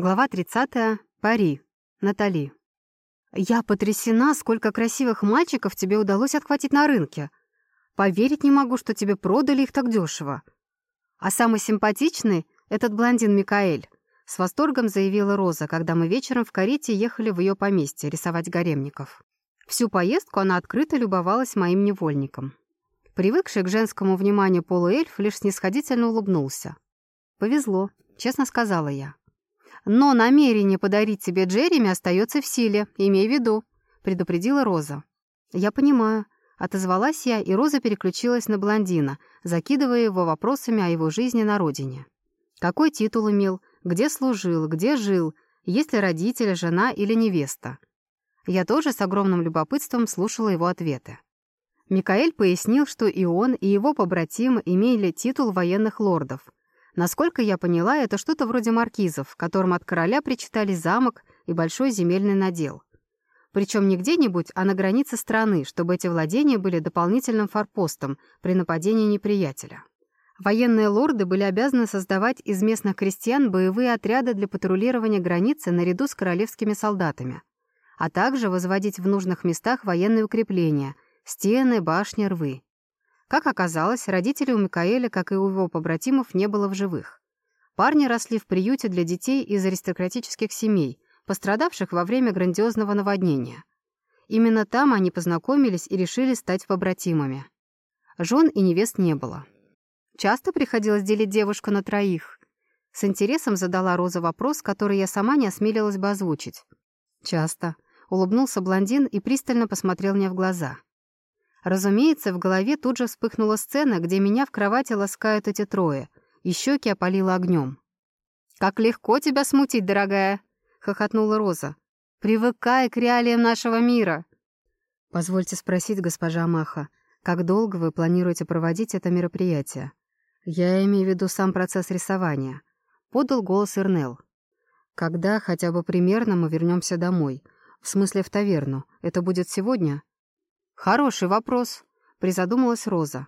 Глава 30. Пари. Натали. «Я потрясена, сколько красивых мальчиков тебе удалось отхватить на рынке. Поверить не могу, что тебе продали их так дешево. А самый симпатичный — этот блондин Микаэль», — с восторгом заявила Роза, когда мы вечером в карете ехали в ее поместье рисовать гаремников. Всю поездку она открыто любовалась моим невольником. Привыкший к женскому вниманию полуэльф лишь снисходительно улыбнулся. «Повезло», — честно сказала я. Но намерение подарить тебе Джереми остается в силе, имей в виду», — предупредила Роза. «Я понимаю», — отозвалась я, и Роза переключилась на блондина, закидывая его вопросами о его жизни на родине. Какой титул имел, где служил, где жил, есть ли родители, жена или невеста. Я тоже с огромным любопытством слушала его ответы. Микаэль пояснил, что и он, и его побратимы имели титул военных лордов — Насколько я поняла, это что-то вроде маркизов, которым от короля причитали замок и большой земельный надел. Причем не где-нибудь, а на границе страны, чтобы эти владения были дополнительным форпостом при нападении неприятеля. Военные лорды были обязаны создавать из местных крестьян боевые отряды для патрулирования границы наряду с королевскими солдатами, а также возводить в нужных местах военные укрепления — стены, башни, рвы. Как оказалось, родителей у Микаэля, как и у его побратимов, не было в живых. Парни росли в приюте для детей из аристократических семей, пострадавших во время грандиозного наводнения. Именно там они познакомились и решили стать побратимами. Жен и невест не было. Часто приходилось делить девушку на троих. С интересом задала Роза вопрос, который я сама не осмелилась бы озвучить. «Часто», — улыбнулся блондин и пристально посмотрел мне в глаза. Разумеется, в голове тут же вспыхнула сцена, где меня в кровати ласкают эти трое, и щеки опалило огнем. «Как легко тебя смутить, дорогая!» — хохотнула Роза. «Привыкай к реалиям нашего мира!» «Позвольте спросить, госпожа Маха, как долго вы планируете проводить это мероприятие? Я имею в виду сам процесс рисования», — подал голос Ирнел. «Когда хотя бы примерно мы вернемся домой? В смысле, в таверну? Это будет сегодня?» «Хороший вопрос», — призадумалась Роза.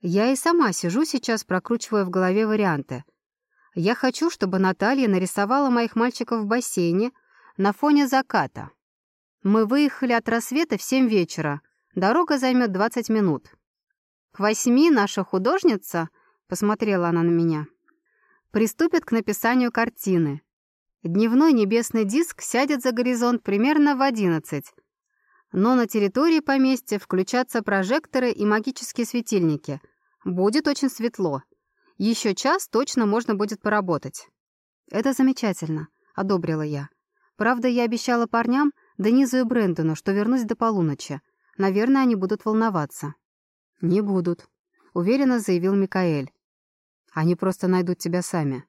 «Я и сама сижу сейчас, прокручивая в голове варианты. Я хочу, чтобы Наталья нарисовала моих мальчиков в бассейне на фоне заката. Мы выехали от рассвета в семь вечера. Дорога займет двадцать минут. К восьми наша художница, — посмотрела она на меня, — приступит к написанию картины. Дневной небесный диск сядет за горизонт примерно в одиннадцать, но на территории поместья включатся прожекторы и магические светильники. Будет очень светло. Еще час точно можно будет поработать. Это замечательно, одобрила я. Правда, я обещала парням, Денизу и Брэндону, что вернусь до полуночи. Наверное, они будут волноваться. Не будут, уверенно заявил Микаэль. Они просто найдут тебя сами.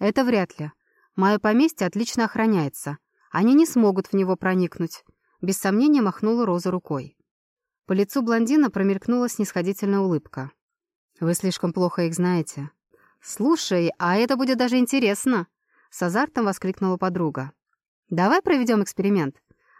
Это вряд ли. Мое поместье отлично охраняется. Они не смогут в него проникнуть. Без сомнения махнула Роза рукой. По лицу блондина промелькнула снисходительная улыбка. «Вы слишком плохо их знаете». «Слушай, а это будет даже интересно!» С азартом воскликнула подруга. «Давай проведем эксперимент.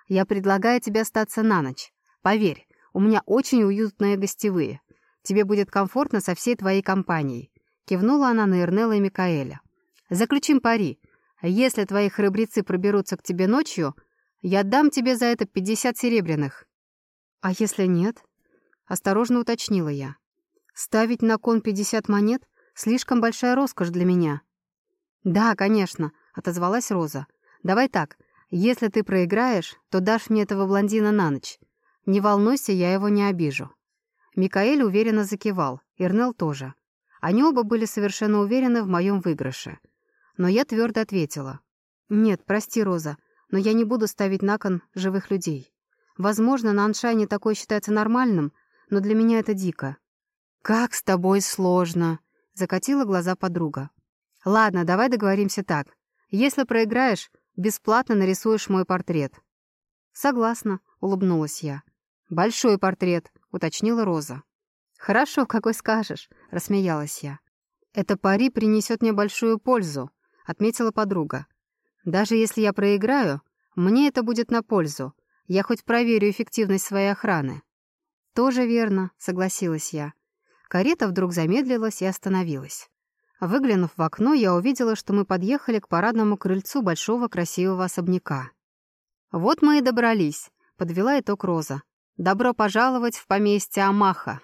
Я предлагаю тебе остаться на ночь. Поверь, у меня очень уютные гостевые. Тебе будет комфортно со всей твоей компанией». Кивнула она на Эрнела и Микаэля. «Заключим пари. Если твои храбрецы проберутся к тебе ночью, я дам тебе за это пятьдесят серебряных». «А если нет?» — осторожно уточнила я. «Ставить на кон пятьдесят монет — слишком большая роскошь для меня». «Да, конечно», — отозвалась Роза. «Давай так, если ты проиграешь, то дашь мне этого блондина на ночь. Не волнуйся, я его не обижу». Микаэль уверенно закивал, Ирнел тоже. Они оба были совершенно уверены в моем выигрыше. Но я твердо ответила. «Нет, прости, Роза, но я не буду ставить на кон живых людей. Возможно, на Аншайне такое считается нормальным, но для меня это дико. «Как с тобой сложно!» — закатила глаза подруга. «Ладно, давай договоримся так. Если проиграешь, бесплатно нарисуешь мой портрет». «Согласна», — улыбнулась я. «Большой портрет», — уточнила Роза. «Хорошо, какой скажешь», — рассмеялась я. «Это пари принесет мне большую пользу», — отметила подруга. Даже если я проиграю, мне это будет на пользу. Я хоть проверю эффективность своей охраны». «Тоже верно», — согласилась я. Карета вдруг замедлилась и остановилась. Выглянув в окно, я увидела, что мы подъехали к парадному крыльцу большого красивого особняка. «Вот мы и добрались», — подвела итог Роза. «Добро пожаловать в поместье Амаха».